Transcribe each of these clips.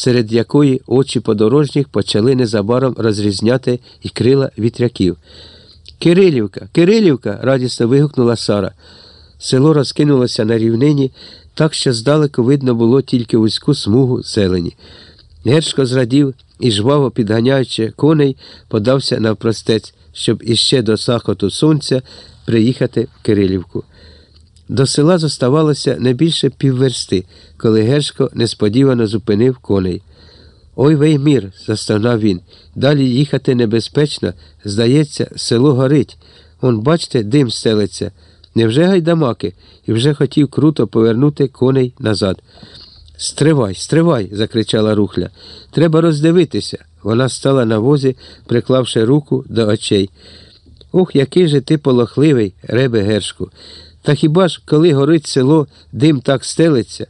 серед якої очі подорожніх почали незабаром розрізняти і крила вітряків. Кирилівка, Кирилівка. радісно вигукнула Сара. Село розкинулося на рівнині, так що здалеку видно було тільки вузьку смугу зелені. Гершко зрадів і, жваво підганяючи коней, подався навпростець, щоб іще до сахоту сонця приїхати в Кирилівку. До села зоставалося не більше півверсти, коли Гершко несподівано зупинив коней. Ой вей мір, застогнав він. Далі їхати небезпечно. Здається, село горить. Он, бачте, дим стелиться. Невже гайдамаки? І вже хотів круто повернути коней назад. Стривай, стривай, закричала рухля. Треба роздивитися. Вона стала на возі, приклавши руку до очей. Ох, який же ти полохливий, ребе Гершку. Та хіба ж, коли горить село, дим так стелиться?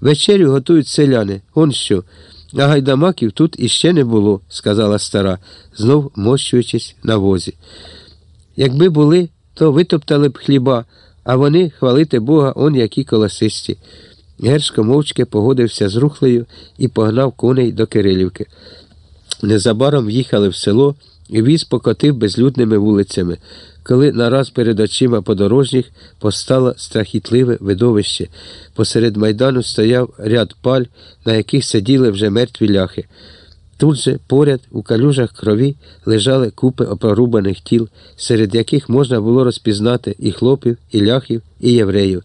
Вечерю готують селяни. Он що? А гайдамаків тут іще не було, сказала стара, знов мощуючись на возі. Якби були, то витоптали б хліба, а вони, хвалити Бога, он які колосисті. Гершко мовчки погодився з рухлею і погнав коней до Кирилівки. Незабаром в'їхали в село, і віз покотив безлюдними вулицями, коли нараз перед очима подорожніх постало страхітливе видовище. Посеред майдану стояв ряд паль, на яких сиділи вже мертві ляхи. Тут же поряд у калюжах крові лежали купи опрорубаних тіл, серед яких можна було розпізнати і хлопів, і ляхів, і євреїв.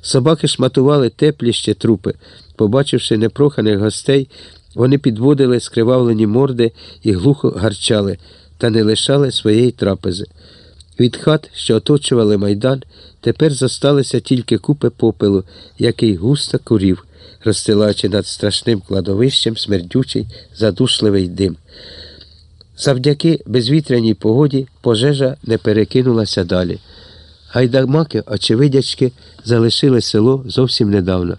Собаки шматували теплі ще трупи. Побачивши непроханих гостей, вони підводили скривавлені морди і глухо гарчали, та не лишали своєї трапези. Від хат, що оточували майдан, тепер зосталися тільки купи попелу, який густо курів, розстилаючи над страшним кладовищем смердючий, задушливий дим. Завдяки безвітряній погоді пожежа не перекинулася далі. Гайдамаки, очевидячки, залишили село зовсім недавно.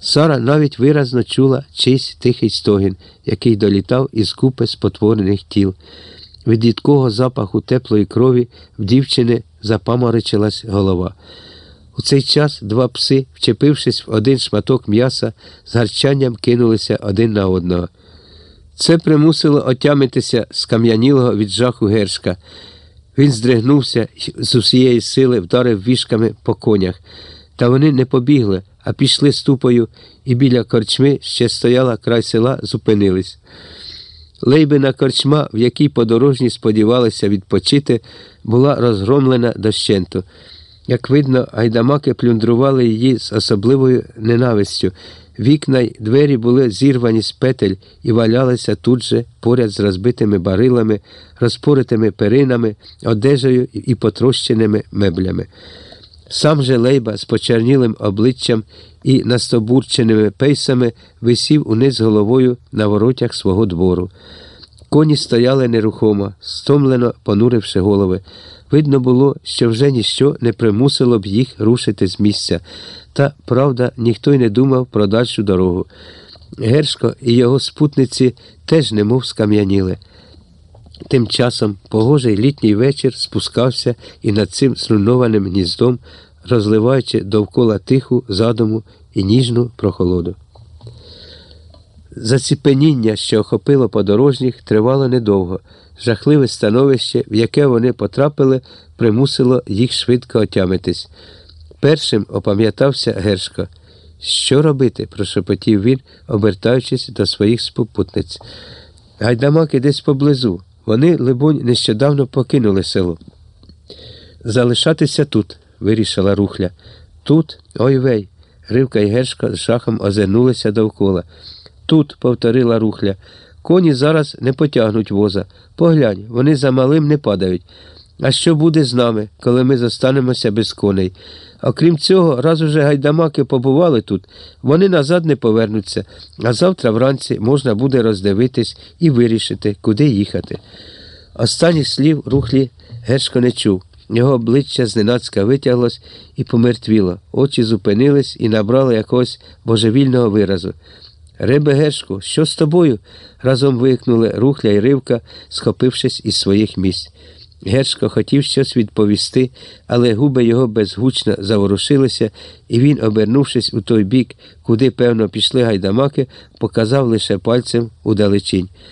Сара навіть виразно чула чийсь тихий стогін, який долітав із купи спотворених тіл. Від їдкого запаху теплої крові в дівчини запаморичилась голова. У цей час два пси, вчепившись в один шматок м'яса, з гарчанням кинулися один на одного. Це примусило отямитися з кам'янілого від жаху гершка. Він здригнувся і з усієї сили вдарив вішками по конях. Та вони не побігли, а пішли ступою, і біля корчми ще стояла край села, зупинились. Лейбина корчма, в якій подорожні сподівалися відпочити, була розгромлена дощенту. Як видно, гайдамаки плюндрували її з особливою ненавистю. Вікна й двері були зірвані з петель і валялися тут же поряд з розбитими барилами, розпоритими перинами, одежею і потрощеними меблями. Сам же Лейба з почернілим обличчям і настобурченими пейсами висів униз головою на воротях свого двору. Коні стояли нерухомо, стомлено понуривши голови. Видно було, що вже ніщо не примусило б їх рушити з місця, та, правда, ніхто й не думав про дальшу дорогу. Гершко і його спутниці теж немов скам'яніли. Тим часом погожий літній вечір спускався і над цим зруйнованим гніздом, розливаючи довкола тиху задуму і ніжну прохолоду. Заціпеніння, що охопило подорожніх, тривало недовго. Жахливе становище, в яке вони потрапили, примусило їх швидко отямитись. Першим опам'ятався Гершко. Що робити? прошепотів він, обертаючись до своїх спопутниць. Гайдамаки десь поблизу. Вони, либонь, нещодавно покинули село. Залишатися тут, вирішила рухля. Тут, ой вей. Ривка і Гершка з жахом озирнулися довкола. Тут, повторила рухля, коні зараз не потягнуть воза. Поглянь, вони за малим не падають. А що буде з нами, коли ми зостанемося без коней? Окрім цього, раз уже гайдамаки побували тут, вони назад не повернуться, а завтра вранці можна буде роздивитись і вирішити, куди їхати. Останніх слів рухлі Гершко не чув. Його обличчя зненацька витяглось і помертвіло, очі зупинились і набрали якогось божевільного виразу. Рибе Гершку, що з тобою? разом вигукнули рухля й ривка, схопившись із своїх місць. Гершко хотів щось відповісти, але губи його безгучно заворушилися, і він, обернувшись у той бік, куди, певно, пішли гайдамаки, показав лише пальцем удалечінь.